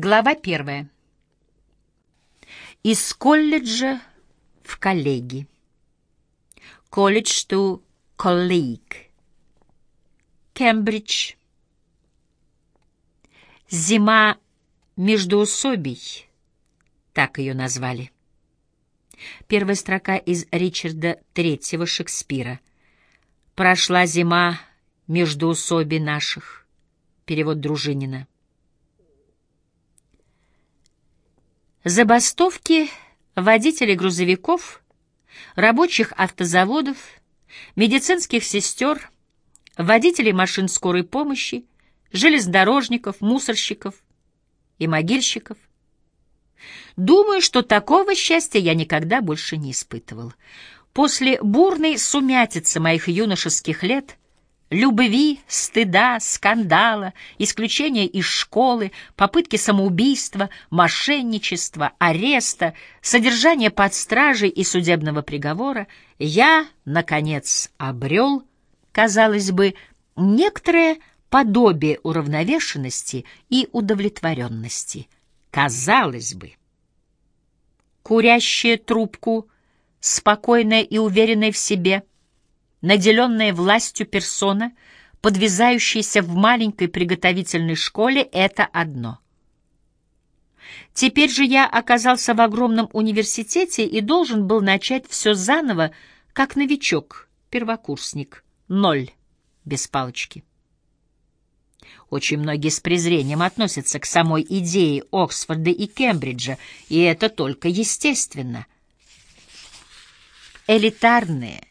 Глава первая. Из колледжа в коллеги. Колледж to colleague. Кембридж. Зима междуусобий, так ее назвали. Первая строка из Ричарда Третьего Шекспира. «Прошла зима междуусобий наших». Перевод Дружинина. Забастовки водителей грузовиков, рабочих автозаводов, медицинских сестер, водителей машин скорой помощи, железнодорожников, мусорщиков и могильщиков. Думаю, что такого счастья я никогда больше не испытывал. После бурной сумятицы моих юношеских лет — любви, стыда, скандала, исключения из школы, попытки самоубийства, мошенничества, ареста, содержания под стражей и судебного приговора, я, наконец, обрел, казалось бы, некоторое подобие уравновешенности и удовлетворенности. Казалось бы. Курящая трубку, спокойная и уверенная в себе — наделенная властью персона, подвязающаяся в маленькой приготовительной школе, это одно. Теперь же я оказался в огромном университете и должен был начать все заново, как новичок, первокурсник, ноль, без палочки. Очень многие с презрением относятся к самой идее Оксфорда и Кембриджа, и это только естественно. Элитарные,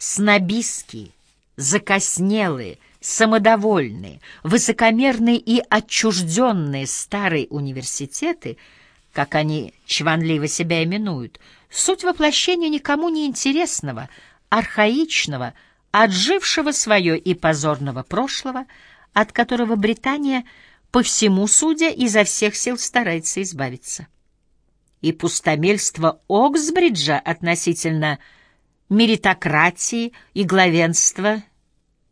снобистские, закоснелые, самодовольные, высокомерные и отчужденные старые университеты, как они чванливо себя именуют, суть воплощения никому не интересного, архаичного, отжившего свое и позорного прошлого, от которого Британия по всему судя изо всех сил старается избавиться. И пустомельство Оксбриджа относительно меритократии и главенства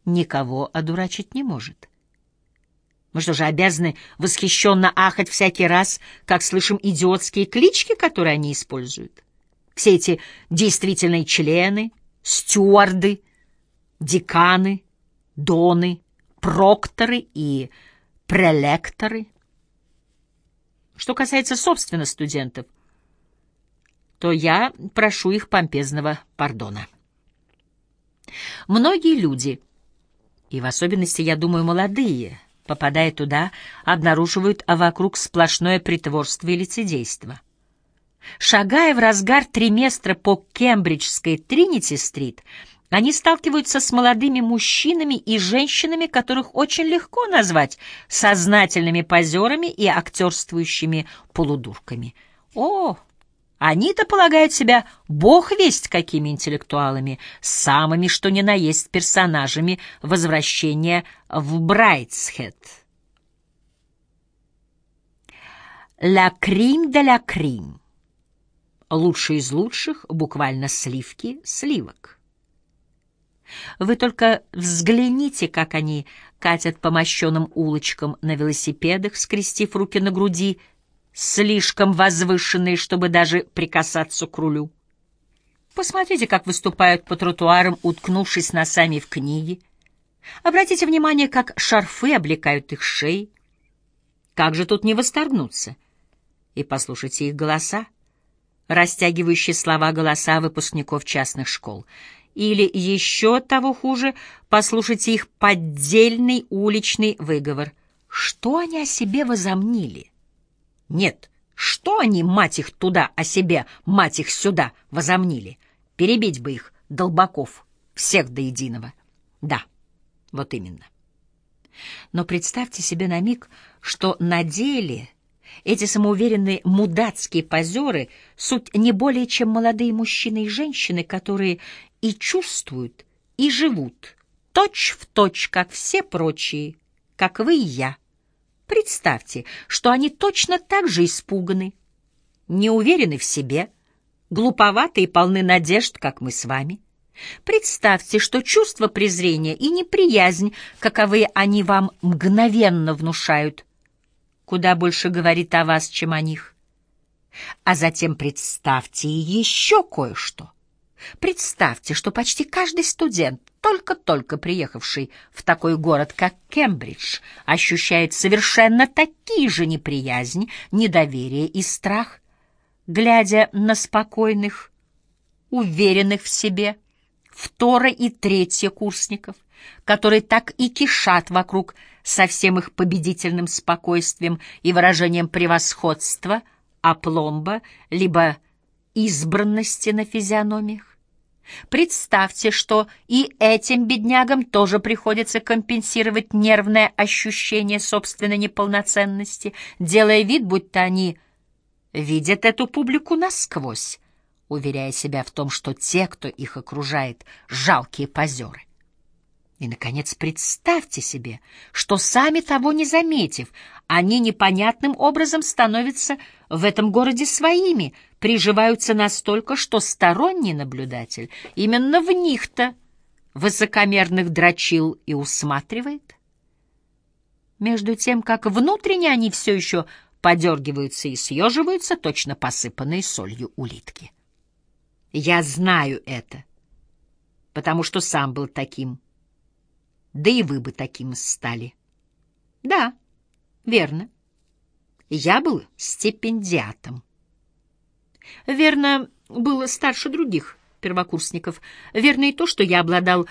никого одурачить не может. Мы что же, обязаны восхищенно ахать всякий раз, как слышим идиотские клички, которые они используют? Все эти действительные члены, стюарды, деканы, доны, прокторы и прелекторы. Что касается, собственно, студентов, то я прошу их помпезного пардона. Многие люди, и в особенности, я думаю, молодые, попадая туда, обнаруживают вокруг сплошное притворство и лицедейство. Шагая в разгар триместра по Кембриджской Тринити-стрит, они сталкиваются с молодыми мужчинами и женщинами, которых очень легко назвать сознательными позерами и актерствующими полудурками. О, они-то полагают себя бог весть какими интеллектуалами, самыми что ни на есть персонажами возвращения в Брайтсхед. «Ля крим де ля крим» — лучший из лучших, буквально сливки сливок. Вы только взгляните, как они катят по мощенным улочкам на велосипедах, скрестив руки на груди — слишком возвышенные, чтобы даже прикасаться к рулю. Посмотрите, как выступают по тротуарам, уткнувшись носами в книги. Обратите внимание, как шарфы облекают их шеи. Как же тут не восторгнуться? И послушайте их голоса, растягивающие слова голоса выпускников частных школ. Или еще того хуже, послушайте их поддельный уличный выговор. Что они о себе возомнили? Нет, что они, мать их, туда о себе, мать их сюда, возомнили? Перебить бы их, долбаков, всех до единого. Да, вот именно. Но представьте себе на миг, что на деле эти самоуверенные мудацкие позеры суть не более чем молодые мужчины и женщины, которые и чувствуют, и живут точь в точь, как все прочие, как вы и я. Представьте, что они точно так же испуганы, не уверены в себе, глуповаты и полны надежд, как мы с вами. Представьте, что чувство презрения и неприязнь, каковы они вам мгновенно внушают, куда больше говорит о вас, чем о них. А затем представьте еще кое-что. Представьте, что почти каждый студент, только-только приехавший в такой город, как Кембридж, ощущает совершенно такие же неприязнь, недоверие и страх, глядя на спокойных, уверенных в себе, второ- и третье курсников, которые так и кишат вокруг со всем их победительным спокойствием и выражением превосходства, опломба, либо избранности на физиономиях. Представьте, что и этим беднягам тоже приходится компенсировать нервное ощущение собственной неполноценности, делая вид, будто они видят эту публику насквозь, уверяя себя в том, что те, кто их окружает, жалкие позеры. И, наконец, представьте себе, что сами того не заметив, они непонятным образом становятся в этом городе своими, приживаются настолько, что сторонний наблюдатель именно в них-то высокомерных дрочил и усматривает. Между тем, как внутренне они все еще подергиваются и съеживаются, точно посыпанные солью улитки. Я знаю это, потому что сам был таким да и вы бы таким стали. Да, верно. Я был стипендиатом. Верно, было старше других первокурсников. Верно и то, что я обладал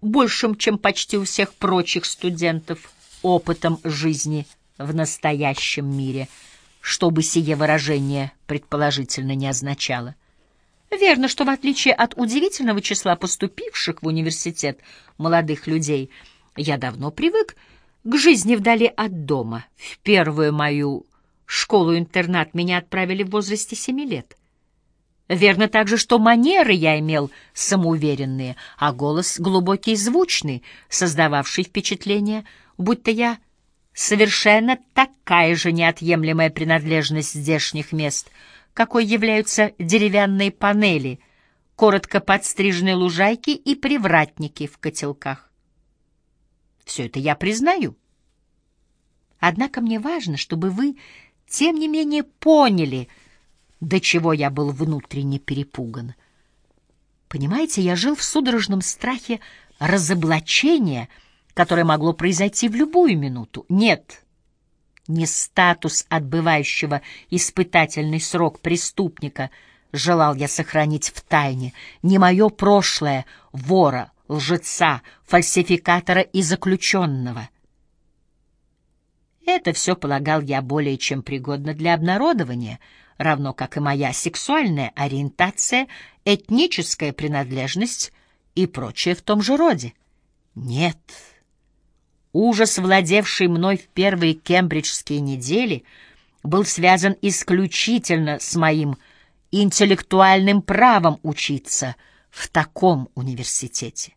большим, чем почти у всех прочих студентов, опытом жизни в настоящем мире, что бы сие выражение предположительно не означало — Верно, что в отличие от удивительного числа поступивших в университет молодых людей, я давно привык к жизни вдали от дома. В первую мою школу-интернат меня отправили в возрасте семи лет. Верно также, что манеры я имел самоуверенные, а голос глубокий и звучный, создававший впечатление, будто я совершенно такая же неотъемлемая принадлежность здешних мест — какой являются деревянные панели, коротко подстриженные лужайки и привратники в котелках. Все это я признаю. Однако мне важно, чтобы вы, тем не менее, поняли, до чего я был внутренне перепуган. Понимаете, я жил в судорожном страхе разоблачения, которое могло произойти в любую минуту. Нет, не статус отбывающего испытательный срок преступника желал я сохранить в тайне, не мое прошлое вора, лжеца, фальсификатора и заключенного. Это все полагал я более чем пригодно для обнародования, равно как и моя сексуальная ориентация, этническая принадлежность и прочее в том же роде. Нет, — Ужас, владевший мной в первые кембриджские недели, был связан исключительно с моим интеллектуальным правом учиться в таком университете.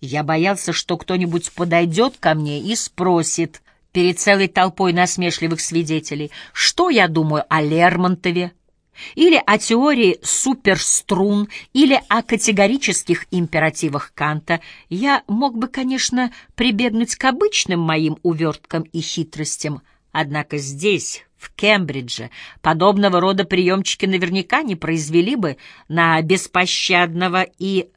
Я боялся, что кто-нибудь подойдет ко мне и спросит перед целой толпой насмешливых свидетелей, что я думаю о Лермонтове, или о теории суперструн, или о категорических императивах Канта, я мог бы, конечно, прибегнуть к обычным моим уверткам и хитростям, однако здесь, в Кембридже, подобного рода приемчики наверняка не произвели бы на беспощадного и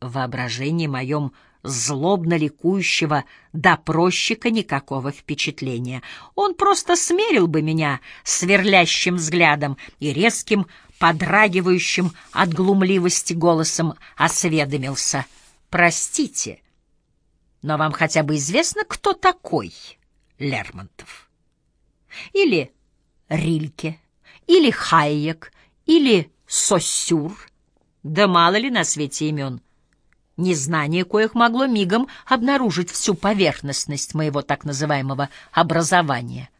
воображении моем злобно ликующего допросчика никакого впечатления. Он просто смерил бы меня сверлящим взглядом и резким, подрагивающим от глумливости голосом осведомился. «Простите, но вам хотя бы известно, кто такой Лермонтов? Или Рильке, или Хайек, или Сосюр? Да мало ли на свете имен» незнание коих могло мигом обнаружить всю поверхностность моего так называемого образования.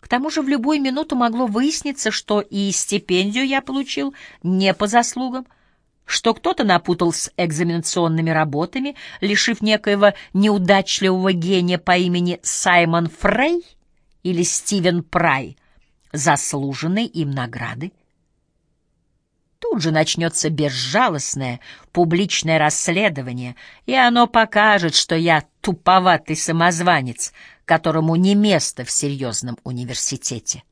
К тому же в любую минуту могло выясниться, что и стипендию я получил не по заслугам, что кто-то напутал с экзаменационными работами, лишив некоего неудачливого гения по имени Саймон Фрей или Стивен Прай заслуженной им награды. Тут же начнется безжалостное публичное расследование, и оно покажет, что я туповатый самозванец, которому не место в серьезном университете.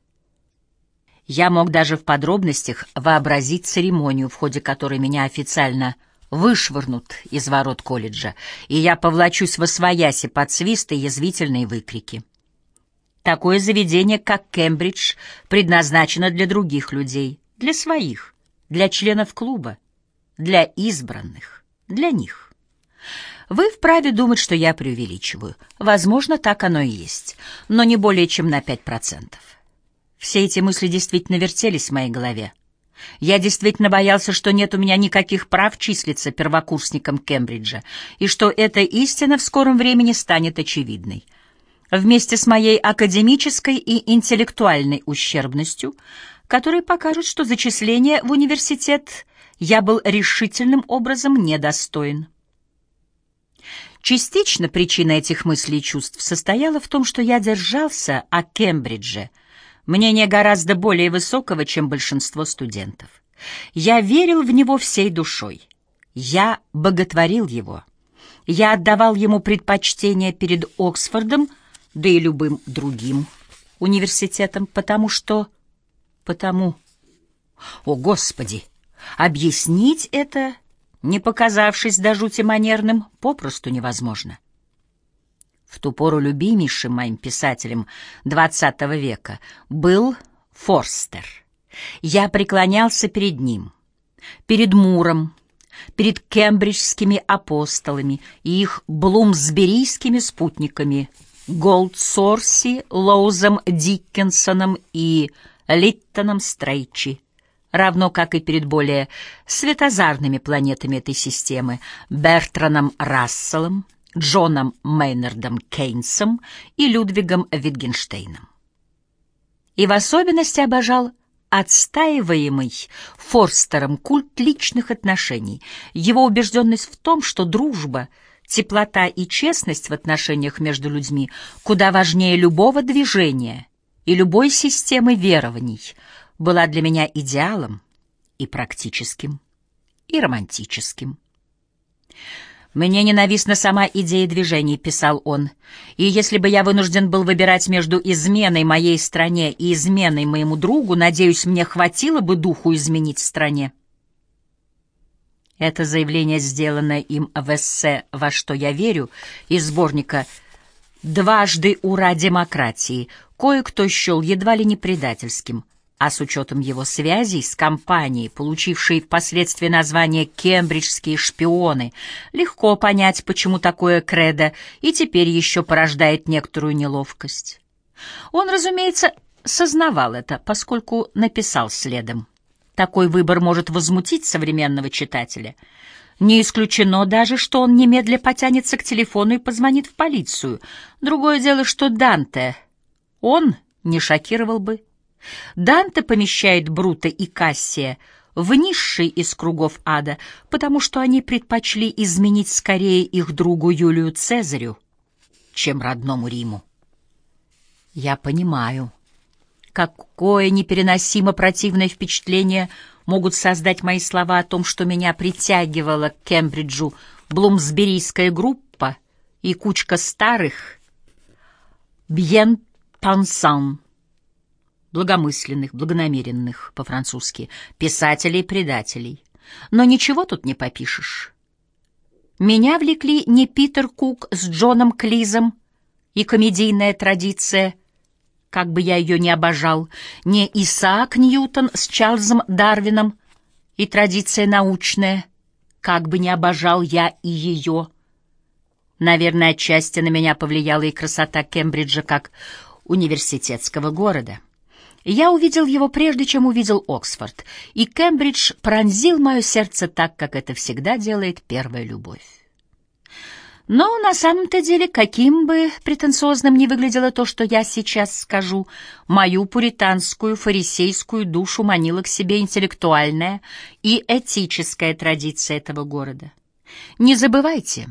Я мог даже в подробностях вообразить церемонию, в ходе которой меня официально вышвырнут из ворот колледжа, и я повлачусь во свояси под свист и язвительные выкрики. Такое заведение, как Кембридж, предназначено для других людей, для своих, для членов клуба, для избранных, для них. Вы вправе думать, что я преувеличиваю. Возможно, так оно и есть, но не более чем на пять процентов. Все эти мысли действительно вертелись в моей голове. Я действительно боялся, что нет у меня никаких прав числиться первокурсником Кембриджа, и что эта истина в скором времени станет очевидной. Вместе с моей академической и интеллектуальной ущербностью, которые покажут, что зачисление в университет я был решительным образом недостоин. Частично причина этих мыслей и чувств состояла в том, что я держался о Кембридже — мнение гораздо более высокого, чем большинство студентов. Я верил в него всей душой. Я боготворил его. Я отдавал ему предпочтение перед Оксфордом, да и любым другим университетом, потому что... Потому... О, Господи! Объяснить это, не показавшись до жути манерным, попросту невозможно в ту пору любимейшим моим писателем XX века, был Форстер. Я преклонялся перед ним, перед Муром, перед кембриджскими апостолами и их блумсберийскими спутниками Голдсорси, Лоузом Диккенсоном и Литтоном Стрейчи, равно как и перед более светозарными планетами этой системы Бертраном Расселом, Джоном Мейнардом Кейнсом и Людвигом Витгенштейном. И в особенности обожал отстаиваемый Форстером культ личных отношений, его убежденность в том, что дружба, теплота и честность в отношениях между людьми куда важнее любого движения и любой системы верований, была для меня идеалом и практическим, и романтическим. «Мне ненавистна сама идея движений», — писал он. «И если бы я вынужден был выбирать между изменой моей стране и изменой моему другу, надеюсь, мне хватило бы духу изменить стране». Это заявление, сделанное им в эссе «Во что я верю» из сборника «Дважды ура демократии», кое-кто счел едва ли не предательским — а с учетом его связей с компанией, получившей впоследствии название «Кембриджские шпионы», легко понять, почему такое кредо и теперь еще порождает некоторую неловкость. Он, разумеется, сознавал это, поскольку написал следом. Такой выбор может возмутить современного читателя. Не исключено даже, что он немедля потянется к телефону и позвонит в полицию. Другое дело, что Данте он не шокировал бы Данте помещает Брута и Кассия в низший из кругов ада, потому что они предпочли изменить скорее их другу Юлию Цезарю, чем родному Риму. Я понимаю, какое непереносимо противное впечатление могут создать мои слова о том, что меня притягивала к Кембриджу блумсберийская группа и кучка старых «Бьен Пансан» благомысленных, благонамеренных, по-французски, писателей предателей. Но ничего тут не попишешь. Меня влекли не Питер Кук с Джоном Клизом и комедийная традиция, как бы я ее не обожал, не Исаак Ньютон с Чарльзом Дарвином и традиция научная, как бы не обожал я и ее. Наверное, отчасти на меня повлияла и красота Кембриджа как университетского города. Я увидел его прежде, чем увидел Оксфорд, и Кембридж пронзил мое сердце так, как это всегда делает первая любовь. Но на самом-то деле, каким бы претенциозным ни выглядело то, что я сейчас скажу, мою пуританскую фарисейскую душу манила к себе интеллектуальная и этическая традиция этого города. Не забывайте,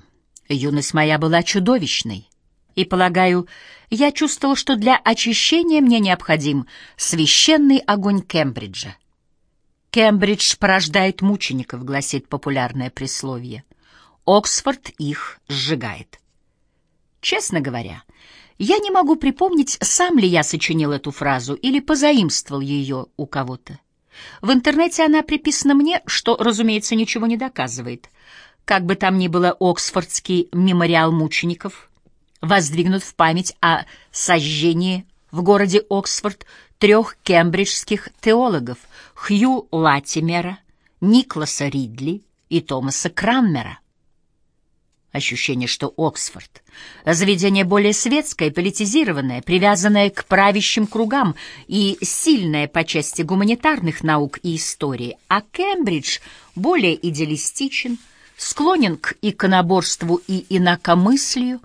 юность моя была чудовищной, и, полагаю, я чувствовал, что для очищения мне необходим священный огонь Кембриджа. «Кембридж порождает мучеников», — гласит популярное присловие. «Оксфорд их сжигает». Честно говоря, Я не могу припомнить, сам ли я сочинил эту фразу или позаимствовал ее у кого-то. В интернете она приписана мне, что, разумеется, ничего не доказывает. Как бы там ни было, Оксфордский мемориал мучеников воздвигнут в память о сожжении в городе Оксфорд трех кембриджских теологов Хью Латимера, Никласа Ридли и Томаса Краммера. Ощущение, что Оксфорд — заведение более светское, политизированное, привязанное к правящим кругам и сильное по части гуманитарных наук и истории, а Кембридж более идеалистичен, склонен к иконоборству и инакомыслию,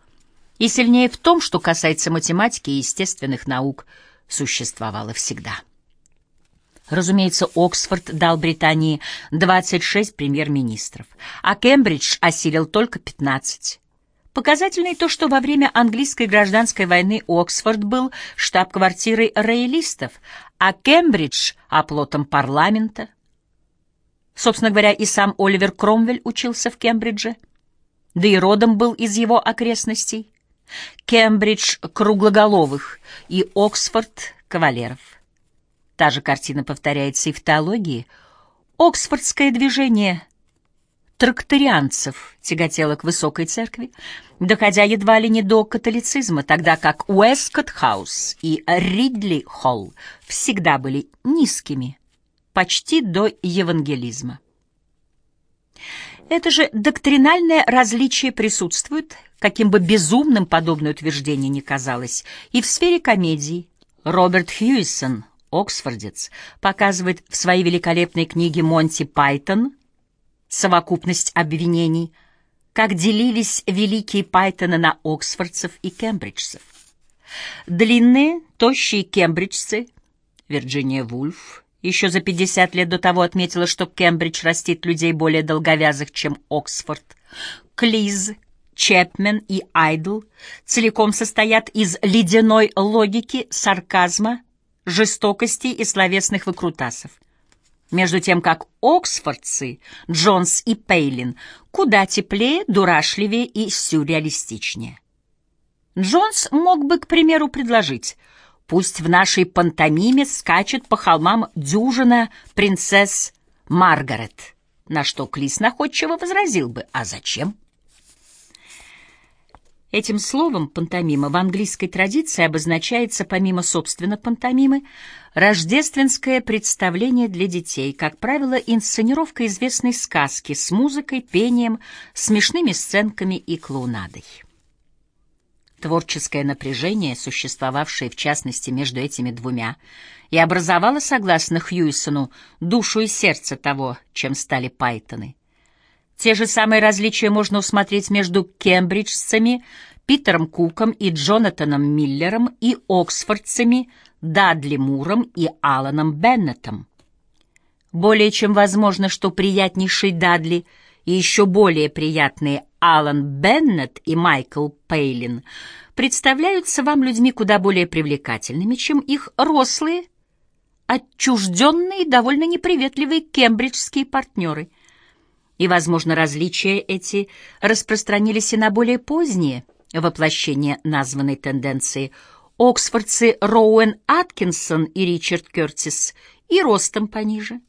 и сильнее в том, что касается математики и естественных наук, существовало всегда. Разумеется, Оксфорд дал Британии 26 премьер-министров, а Кембридж осилил только 15. Показательно и то, что во время английской гражданской войны Оксфорд был штаб-квартирой роялистов, а Кембридж — оплотом парламента. Собственно говоря, и сам Оливер Кромвель учился в Кембридже, да и родом был из его окрестностей. Кембридж — круглоголовых и Оксфорд — кавалеров. Та же картина повторяется и в теологии. Оксфордское движение тракторианцев тяготело к высокой церкви, доходя едва ли не до католицизма, тогда как Уэскотт-хаус и Ридли-холл всегда были низкими, почти до евангелизма. Это же доктринальное различие присутствует, каким бы безумным подобное утверждение ни казалось, и в сфере комедии. Роберт Хьюисон оксфордец, показывает в своей великолепной книге «Монти Пайтон» совокупность обвинений, как делились великие Пайтоны на оксфордцев и кембриджцев. Длинные, тощие кембриджцы, Вирджиния Вульф, еще за 50 лет до того отметила, что Кембридж растит людей более долговязых, чем Оксфорд. Клиз, Чепмен и Айдл целиком состоят из ледяной логики, сарказма, жестокости и словесных выкрутасов. Между тем, как оксфордцы, Джонс и Пейлин, куда теплее, дурашливее и сюрреалистичнее. Джонс мог бы, к примеру, предложить «Пусть в нашей пантомиме скачет по холмам дюжина принцесс Маргарет», на что Клис находчиво возразил бы «А зачем?» Этим словом пантомима в английской традиции обозначается, помимо собственно пантомимы, рождественское представление для детей, как правило, инсценировка известной сказки с музыкой, пением, смешными сценками и клоунадой. Творческое напряжение, существовавшее в частности между этими двумя, и образовало, согласно Хьюисону, душу и сердце того, чем стали Пайтоны — те же самые различия можно усмотреть между кембриджцами Питером Куком и Джонатаном Миллером и оксфордцами Дадли Муром и Аланом Беннетом. Более чем возможно, что приятнейший Дадли и еще более приятные Алан Беннет и Майкл Пейлин представляются вам людьми куда более привлекательными, чем их рослые, отчужденные и довольно неприветливые кембриджские партнеры — и, возможно, различия эти распространились и на более поздние воплощения названной тенденции. Оксфордцы Роуэн Аткинсон и Ричард Кертис и ростом пониже,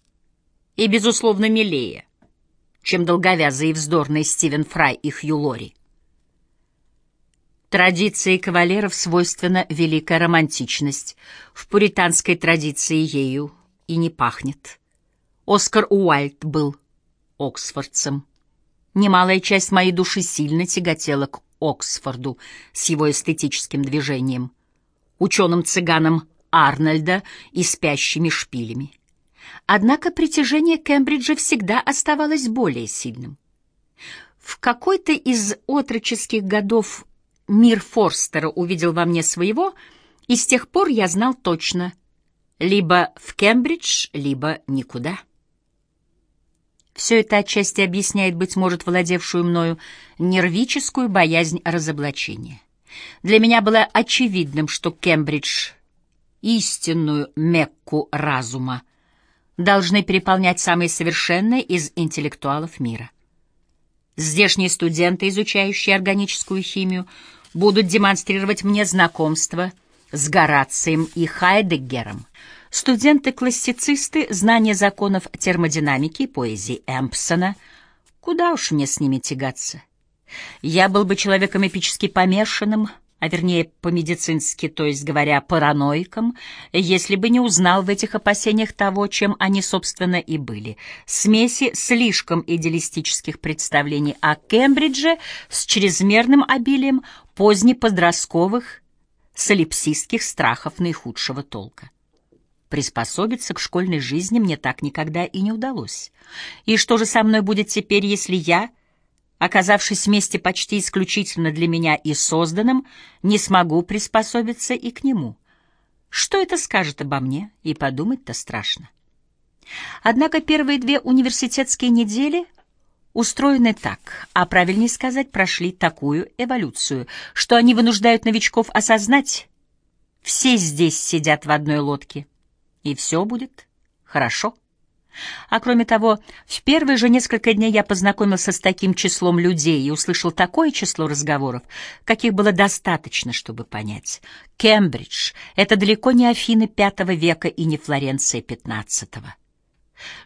и, безусловно, милее, чем долговязый и вздорный Стивен Фрай и Хью Лори. Традиции кавалеров свойственна великая романтичность. В пуританской традиции ею и не пахнет. Оскар Уайльд был оксфордцем. Немалая часть моей души сильно тяготела к Оксфорду с его эстетическим движением, ученым-цыганом Арнольда и спящими шпилями. Однако притяжение Кембриджа всегда оставалось более сильным. В какой-то из отроческих годов мир Форстера увидел во мне своего, и с тех пор я знал точно — либо в Кембридж, либо никуда. Все это отчасти объясняет, быть может, владевшую мною нервическую боязнь разоблачения. Для меня было очевидным, что Кембридж, истинную Мекку разума, должны переполнять самые совершенные из интеллектуалов мира. Здешние студенты, изучающие органическую химию, будут демонстрировать мне знакомство с Горацием и Хайдеггером. Студенты-классицисты, знание законов термодинамики и поэзии Эмпсона. Куда уж мне с ними тягаться? Я был бы человеком эпически помешанным, а вернее по-медицински, то есть говоря, параноиком, если бы не узнал в этих опасениях того, чем они, собственно, и были. Смеси слишком идеалистических представлений о Кембридже с чрезмерным обилием позднеподростковых солипсистских страхов наихудшего толка. Приспособиться к школьной жизни мне так никогда и не удалось. И что же со мной будет теперь, если я оказавшись вместе почти исключительно для меня и созданным, не смогу приспособиться и к нему. Что это скажет обо мне, и подумать-то страшно. Однако первые две университетские недели устроены так, а правильнее сказать, прошли такую эволюцию, что они вынуждают новичков осознать, все здесь сидят в одной лодке, и все будет хорошо. А кроме того, в первые же несколько дней я познакомился с таким числом людей и услышал такое число разговоров, каких было достаточно, чтобы понять. Кембридж — это далеко не Афины V века и не Флоренция XV.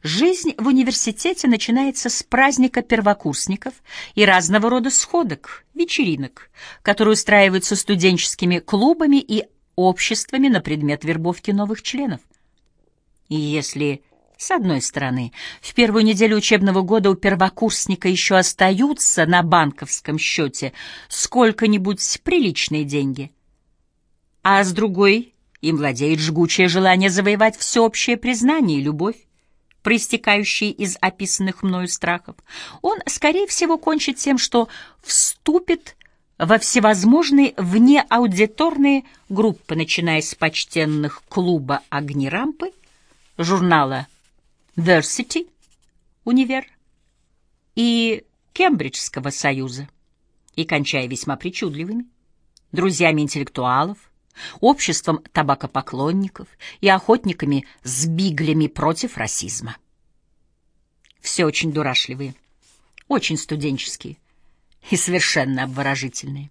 Жизнь в университете начинается с праздника первокурсников и разного рода сходок, вечеринок, которые устраиваются студенческими клубами и обществами на предмет вербовки новых членов. И если с одной стороны, в первую неделю учебного года у первокурсника еще остаются на банковском счете сколько-нибудь приличные деньги. А с другой им владеет жгучее желание завоевать всеобщее признание и любовь, проистекающие из описанных мною страхов. Он, скорее всего, кончит тем, что вступит во всевозможные внеаудиторные группы, начиная с почтенных клуба «Огни-рампы», журнала Версити, универ, и Кембриджского союза, и кончая весьма причудливыми, друзьями интеллектуалов, обществом табакопоклонников и охотниками с биглями против расизма. Все очень дурашливые, очень студенческие и совершенно обворожительные.